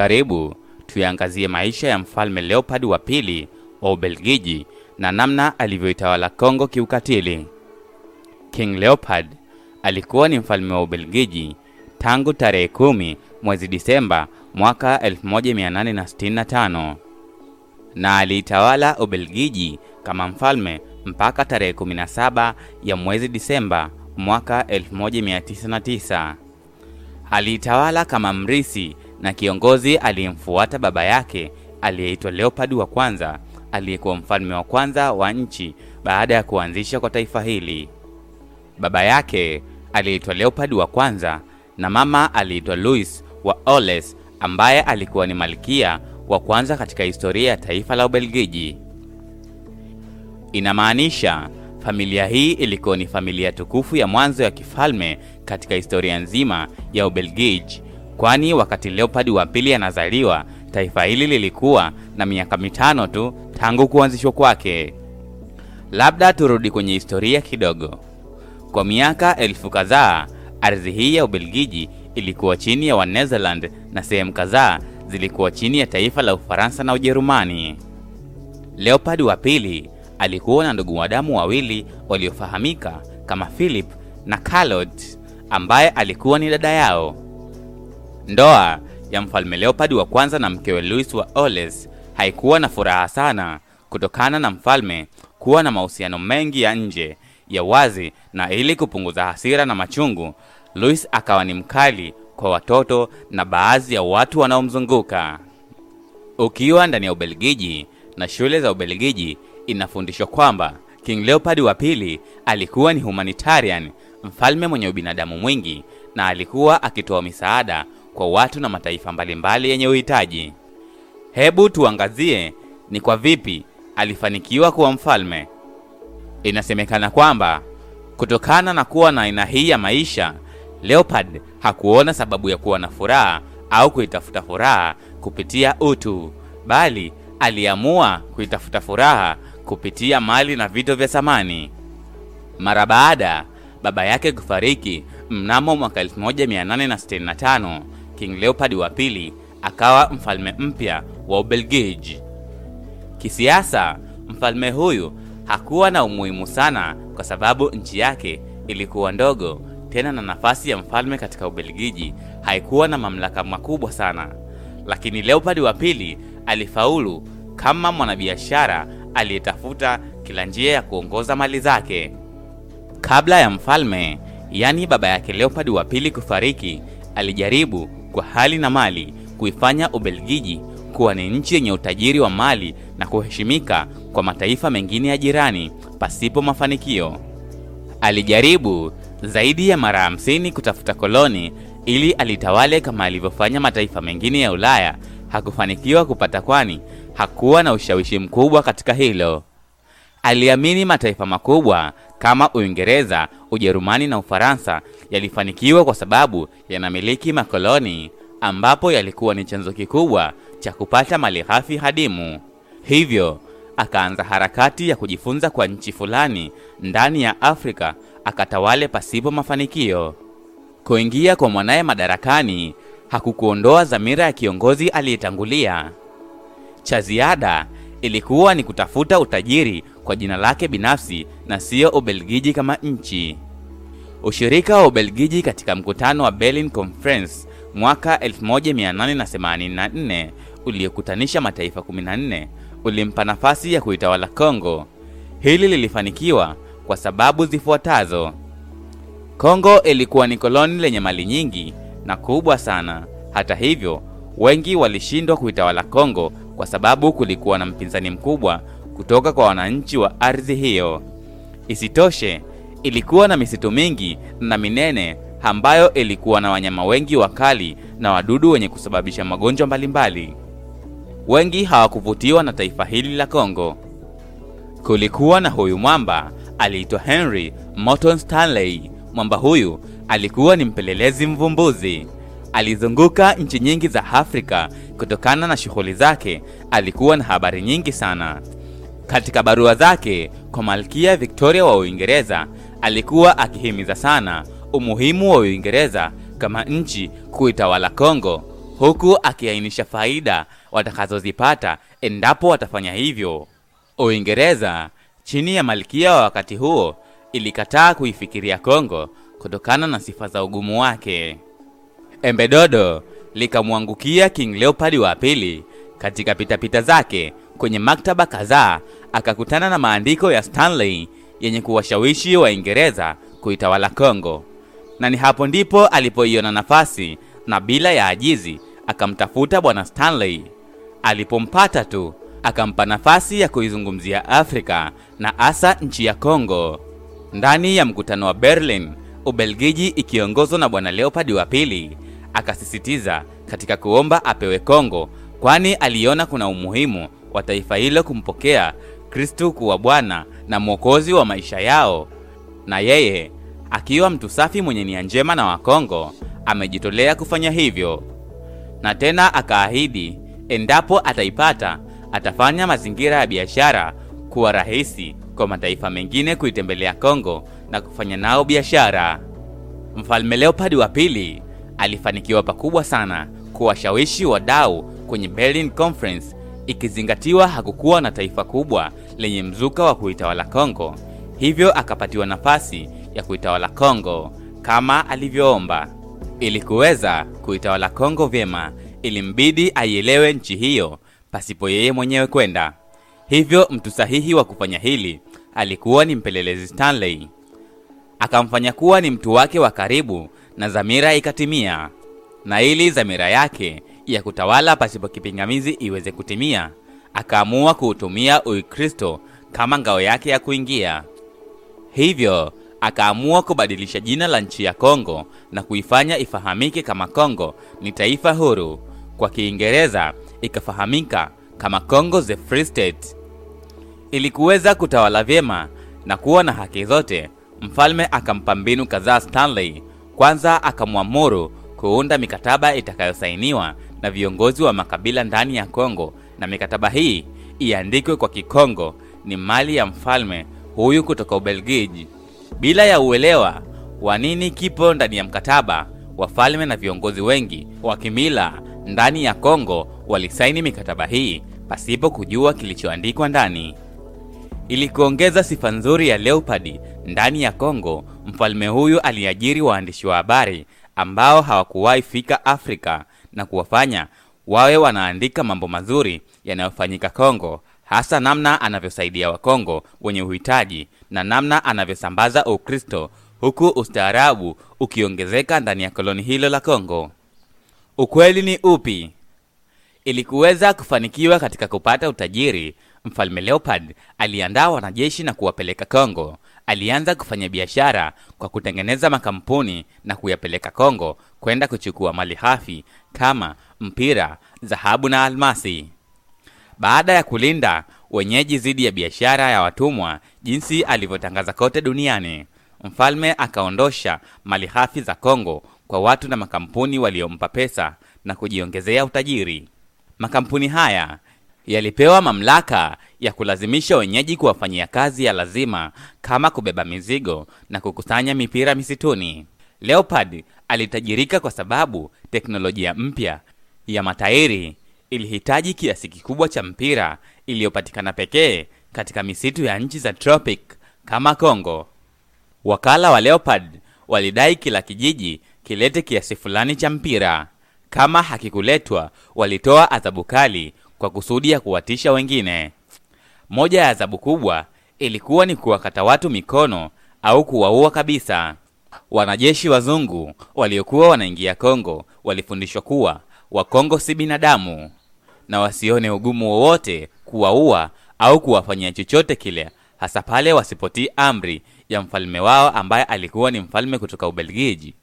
Karibu tuyaangazie maisha ya mfalme Leopold wa pili wa Ubelgiji na namna alivyoitawala Kongo kiukatili. King leopard alikuwa ni mfalme wa Ubelgiji tangu tarehe kumi mwezi Disemba mwaka 1865 na aliitawala Ubelgiji kama mfalme mpaka tarehe 17 ya mwezi Disemba mwaka 1909. Aliitawala kama mrisi na kiongozi aliyemfuata baba yake aliyeitwa Leopold wa kwanza aliyekuwa mfalme wa kwanza wa nchi baada ya kuanzisha kwa taifa hili. Baba yake aliitwa Leopold wa kwanza na mama aliitwa Louis wa Orleans ambaye alikuwa ni malkia wa kwanza katika historia ya taifa la Ubelgiji. Inamaanisha familia hii ilikuwa ni familia tukufu ya mwanzo ya kifalme katika historia nzima ya Ubelgiji, kwani wakati leopard wa pili anazaliwa, taifa hili lilikuwa na miaka mitano tu tangu kuanzishwa kwake. Labda turudi kwenye historia kidogo. Kwa miaka elfu kadhaa, ardhi hii ya Ubelgiji ilikuwa chini ya Wanezeland na sehemu kadhaa zilikuwa chini ya taifa la Ufaransa na Ujerumani. leopard wa pili alikuwa na ndugu wadamu wawili waliofahamika kama Philip na Charlotte ambaye alikuwa ni dada yao. Ndoa ya mfalme Leopold wa kwanza na mkewe Louis wa Orleans haikuwa na furaha sana kutokana na mfalme kuwa na mahusiano mengi ya nje ya wazi, na ili kupunguza hasira na machungu, Louis akawa ni mkali kwa watoto na baadhi ya watu wanaomzunguka. Ukiwa ndani ya Ubelgiji na shule za Ubelgiji inafundishwa kwamba King Leopold wa pili alikuwa ni humanitarian, mfalme mwenye ubinadamu mwingi, na alikuwa akitoa misaada kwa watu na mataifa mbalimbali yenye uhitaji. Hebu tuangazie ni kwa vipi alifanikiwa kuwa mfalme. Inasemekana kwamba kutokana na kuwa na aina hii ya maisha, Leopold hakuona sababu ya kuwa na furaha au kuitafuta furaha kupitia utu, bali aliamua kuitafuta furaha kupitia mali na vito vya samani. Mara baada baba yake kufariki mnamo mwaka 1865, King Leopold wa pili akawa mfalme mpya wa Ubelgiji. Kisiasa, mfalme huyu hakuwa na umuhimu sana kwa sababu nchi yake ilikuwa ndogo, tena na nafasi ya mfalme katika Ubelgiji haikuwa na mamlaka makubwa sana. Lakini Leopold wa pili alifaulu kama mwanabiashara aliyetafuta kila njia ya kuongoza mali zake. Kabla ya mfalme, yani baba yake Leopold wa pili kufariki, alijaribu kwa hali na mali kuifanya Ubelgiji kuwa ni nchi yenye utajiri wa mali na kuheshimika kwa mataifa mengine ya jirani pasipo mafanikio. Alijaribu zaidi ya mara hamsini kutafuta koloni ili alitawale kama alivyofanya mataifa mengine ya Ulaya. Hakufanikiwa kupata, kwani hakuwa na ushawishi mkubwa katika hilo. Aliamini mataifa makubwa kama Uingereza, Ujerumani na Ufaransa yalifanikiwa kwa sababu yanamiliki makoloni ambapo yalikuwa ni chanzo kikubwa cha kupata mali ghafi hadimu. Hivyo akaanza harakati ya kujifunza kwa nchi fulani ndani ya Afrika akatawale pasipo mafanikio. Kuingia kwa mwanaye madarakani hakukuondoa dhamira ya kiongozi aliyetangulia. Cha ziada ilikuwa ni kutafuta utajiri kwa jina lake binafsi na siyo Ubelgiji kama nchi. Ushirika wa Ubelgiji katika mkutano wa Berlin Conference mwaka 1884 uliokutanisha mataifa 14 ulimpa nafasi ya kuitawala Kongo. Hili lilifanikiwa kwa sababu zifuatazo. Kongo ilikuwa ni koloni lenye mali nyingi na kubwa sana. Hata hivyo, wengi walishindwa kuitawala Kongo kwa sababu kulikuwa na mpinzani mkubwa kutoka kwa wananchi wa ardhi hiyo. Isitoshe, ilikuwa na misitu mingi na minene ambayo ilikuwa na wanyama wengi wakali na wadudu wenye kusababisha magonjwa mbalimbali. Wengi hawakuvutiwa na taifa hili la Kongo. Kulikuwa na huyu mwamba aliitwa Henry Morton Stanley. Mwamba huyu alikuwa ni mpelelezi mvumbuzi. Alizunguka nchi nyingi za Afrika. Kutokana na shughuli zake, alikuwa na habari nyingi sana. Katika barua zake kwa Malkia Victoria wa Uingereza, alikuwa akihimiza sana umuhimu wa Uingereza kama nchi kuitawala Kongo, huku akiainisha faida watakazozipata endapo watafanya hivyo. Uingereza chini ya malkia wa wakati huo ilikataa kuifikiria Kongo kutokana na sifa za ugumu wake. Embedodo likamwangukia King Leopold wa pili. Katika pitapita zake kwenye maktaba kadhaa, akakutana na maandiko ya Stanley yenye kuwashawishi Waingereza kuitawala Kongo, na ni hapo ndipo alipoiona nafasi, na bila ya ajizi akamtafuta bwana Stanley. Alipompata tu akampa nafasi ya kuizungumzia Afrika na hasa nchi ya Kongo. Ndani ya mkutano wa Berlin, Ubelgiji ikiongozwa na bwana Leopold wa pili, akasisitiza katika kuomba apewe Kongo, kwani aliona kuna umuhimu wa taifa hilo kumpokea Kristu kuwa Bwana na Mwokozi wa maisha yao, na yeye akiwa mtu safi mwenye nia njema na Wakongo amejitolea kufanya hivyo, na tena akaahidi endapo ataipata atafanya mazingira ya biashara kuwa rahisi kwa mataifa mengine kuitembelea Kongo na kufanya nao biashara. Mfalme Leopold wa pili alifanikiwa pakubwa sana kuwashawishi wadau kwenye Berlin Conference, ikizingatiwa hakukuwa na taifa kubwa lenye mzuka wa kuitawala Kongo, hivyo akapatiwa nafasi ya kuitawala Kongo kama alivyoomba. Ili kuweza kuitawala Kongo vyema, ilimbidi aielewe nchi hiyo pasipo yeye mwenyewe kwenda. Hivyo mtu sahihi wa kufanya hili alikuwa ni mpelelezi Stanley. Akamfanya kuwa ni mtu wake wa karibu na dhamira ikatimia. Na ili dhamira yake ya kutawala pasipo kipingamizi iweze kutimia, akaamua kuutumia Ukristo kama ngao yake ya kuingia. Hivyo akaamua kubadilisha jina la nchi ya Kongo na kuifanya ifahamike kama Kongo ni taifa huru. Kwa Kiingereza ikafahamika kama Congo the Free State. Ili kuweza kutawala vyema na kuwa na haki zote, mfalme akampa mbinu kadhaa Stanley. Kwanza akamwamuru kuunda mikataba itakayosainiwa na viongozi wa makabila ndani ya Kongo, na mikataba hii iandikwe kwa Kikongo, ni mali ya mfalme huyu kutoka Ubelgiji. Bila ya uelewa wa nini kipo ndani ya mkataba, wafalme na viongozi wengi wa kimila ndani ya Kongo walisaini mikataba hii pasipo kujua kilichoandikwa ndani. Ili kuongeza sifa nzuri ya Leopard ndani ya Kongo, mfalme huyu aliajiri waandishi wa habari ambao hawakuwahi fika Afrika na kuwafanya wawe wanaandika mambo mazuri yanayofanyika Kongo, hasa namna anavyosaidia Wakongo wenye uhitaji na namna anavyosambaza Ukristo, huku ustaarabu ukiongezeka ndani ya koloni hilo la Kongo. Ukweli ni upi? Ili kuweza kufanikiwa katika kupata utajiri, mfalme Leopold aliandaa wanajeshi na kuwapeleka Kongo. Alianza kufanya biashara kwa kutengeneza makampuni na kuyapeleka Kongo kwenda kuchukua mali hafi kama mpira, dhahabu na almasi. Baada ya kulinda wenyeji dhidi ya biashara ya watumwa jinsi alivyotangaza kote duniani, mfalme akaondosha mali hafi za Kongo kwa watu na makampuni waliompa pesa na kujiongezea utajiri. Makampuni haya yalipewa mamlaka ya kulazimisha wenyeji kuwafanyia kazi ya lazima kama kubeba mizigo na kukusanya mipira misituni. Leopard alitajirika kwa sababu teknolojia mpya ya matairi ilihitaji kiasi kikubwa cha mpira iliyopatikana pekee katika misitu ya nchi za tropic kama Kongo. Wakala wa Leopard walidai kila kijiji kilete kiasi fulani cha mpira. Kama hakikuletwa, walitoa adhabu kali kwa kusudia kuwatisha wengine. Moja ya adhabu kubwa ilikuwa ni kuwakata watu mikono au kuwaua kabisa. Wanajeshi wazungu waliokuwa wanaingia Kongo walifundishwa kuwa Wakongo si binadamu na wasione ugumu wowote kuwaua au kuwafanyia chochote kile, hasa pale wasipotii amri ya mfalme wao ambaye alikuwa ni mfalme kutoka Ubelgiji.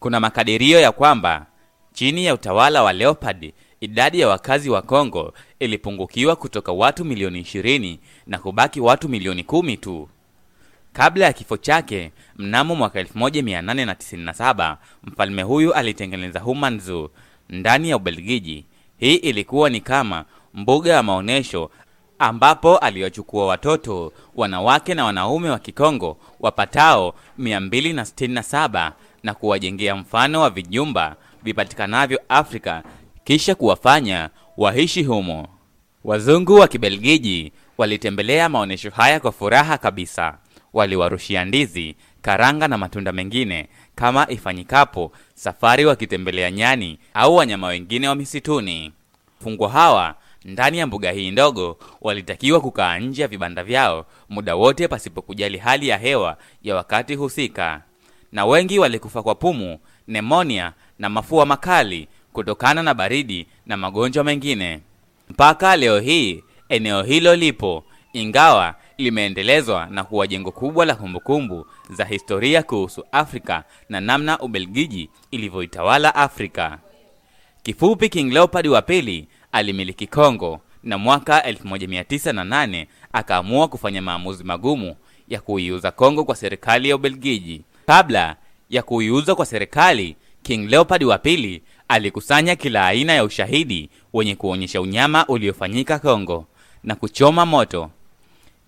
Kuna makadirio ya kwamba chini ya utawala wa Leopold idadi ya wakazi wa Kongo ilipungukiwa kutoka watu milioni ishirini na kubaki watu milioni kumi tu. Kabla ya kifo chake mnamo mwaka 1897 mfalme huyu alitengeneza Humanzu ndani ya Ubelgiji. Hii ilikuwa ni kama mbuga ya maonyesho ambapo aliwachukua watoto, wanawake na wanaume wa Kikongo wapatao 267 na kuwajengea mfano wa vijumba vipatikanavyo Afrika kisha kuwafanya waishi humo. Wazungu wa Kibelgiji walitembelea maonyesho haya kwa furaha kabisa. Waliwarushia ndizi, karanga na matunda mengine kama ifanyikapo safari wakitembelea nyani au wanyama wengine wa misituni. Fungwa hawa ndani ya mbuga hii ndogo walitakiwa kukaa nje ya vibanda vyao muda wote pasipokujali hali ya hewa ya wakati husika, na wengi walikufa kwa pumu, nemonia na mafua makali kutokana na baridi na magonjwa mengine. Mpaka leo hii eneo hilo lipo, ingawa limeendelezwa na kuwa jengo kubwa la kumbukumbu za historia kuhusu Afrika na namna Ubelgiji ilivyoitawala Afrika. Kifupi, King Leopold wa pili alimiliki Kongo na mwaka 1908 akaamua kufanya maamuzi magumu ya kuiuza Kongo kwa serikali ya Ubelgiji. Kabla ya kuiuza kwa serikali, King Leopold wa pili alikusanya kila aina ya ushahidi wenye kuonyesha unyama uliofanyika Kongo na kuchoma moto.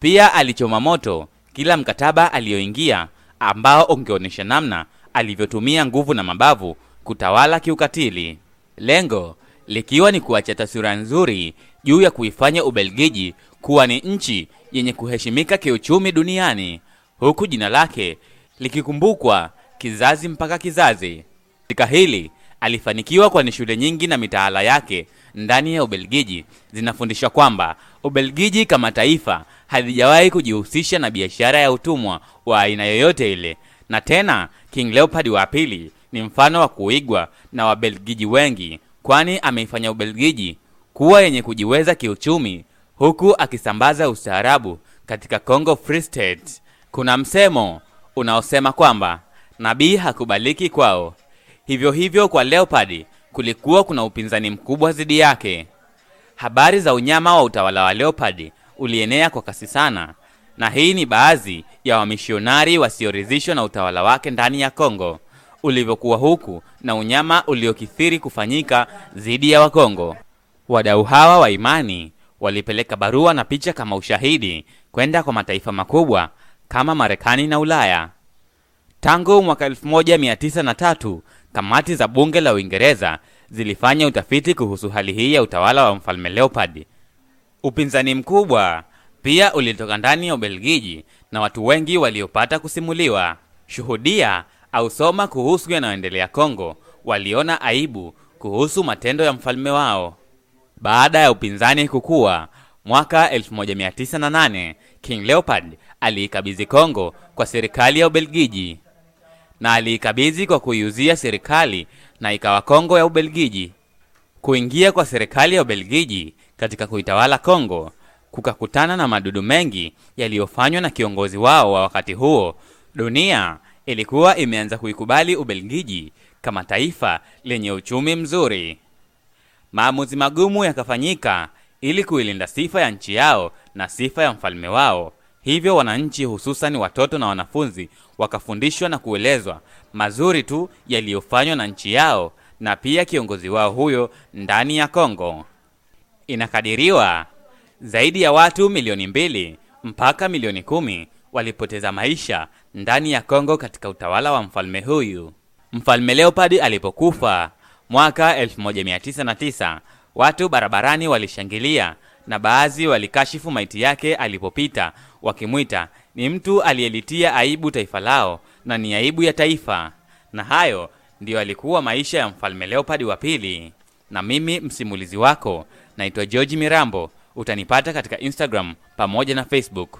Pia alichoma moto kila mkataba aliyoingia ambao ungeonyesha namna alivyotumia nguvu na mabavu kutawala kiukatili, lengo likiwa ni kuacha taswira nzuri juu ya kuifanya Ubelgiji kuwa ni nchi yenye kuheshimika kiuchumi duniani, huku jina lake likikumbukwa kizazi mpaka kizazi. Katika hili alifanikiwa, kwani shule nyingi na mitaala yake ndani ya Ubelgiji zinafundisha kwamba Ubelgiji kama taifa halijawahi kujihusisha na biashara ya utumwa wa aina yoyote ile, na tena King Leopold wa pili ni mfano wa kuigwa na Wabelgiji wengi, kwani ameifanya Ubelgiji kuwa yenye kujiweza kiuchumi huku akisambaza ustaarabu katika Congo Free State. Kuna msemo unaosema kwamba nabii hakubaliki kwao. Hivyo hivyo kwa Leopard kulikuwa kuna upinzani mkubwa dhidi yake. Habari za unyama wa utawala wa Leopard ulienea kwa kasi sana, na hii ni baadhi ya wamishionari wasiorizishwa na utawala wake ndani ya Kongo ulivyokuwa, huku na unyama uliokithiri kufanyika dhidi ya Wakongo. Wadau hawa wa imani walipeleka barua na picha kama ushahidi kwenda kwa mataifa makubwa kama Marekani na Ulaya. Tangu mwaka 1903 kamati za bunge la Uingereza zilifanya utafiti kuhusu hali hii ya utawala wa mfalme Leopold. Upinzani mkubwa pia ulitoka ndani ya Ubelgiji na watu wengi waliopata kusimuliwa, shuhudia au soma kuhusu yanayoendelea Kongo waliona aibu kuhusu matendo ya mfalme wao. Baada ya upinzani kukua, mwaka 1908 King Leopold aliikabidhi Kongo kwa serikali ya Ubelgiji na aliikabidhi kwa kuiuzia serikali na ikawa Kongo ya Ubelgiji. Kuingia kwa serikali ya Ubelgiji katika kuitawala Kongo kukakutana na madudu mengi yaliyofanywa na kiongozi wao wa wakati huo. Dunia ilikuwa imeanza kuikubali Ubelgiji kama taifa lenye uchumi mzuri. Maamuzi magumu yakafanyika ili kuilinda sifa ya nchi yao na sifa ya mfalme wao. Hivyo wananchi, hususan watoto na wanafunzi, wakafundishwa na kuelezwa mazuri tu yaliyofanywa na nchi yao na pia kiongozi wao huyo ndani ya Kongo. Inakadiriwa zaidi ya watu milioni mbili mpaka milioni kumi walipoteza maisha ndani ya Kongo katika utawala wa mfalme huyu. Mfalme Leopold alipokufa mwaka 1909 watu barabarani walishangilia na baadhi walikashifu maiti yake alipopita, wakimwita ni mtu aliyelitia aibu taifa lao na ni aibu ya taifa. Na hayo ndiyo alikuwa maisha ya mfalme Leopold wa pili. Na mimi msimulizi wako naitwa George Mirambo. Utanipata katika Instagram pamoja na Facebook.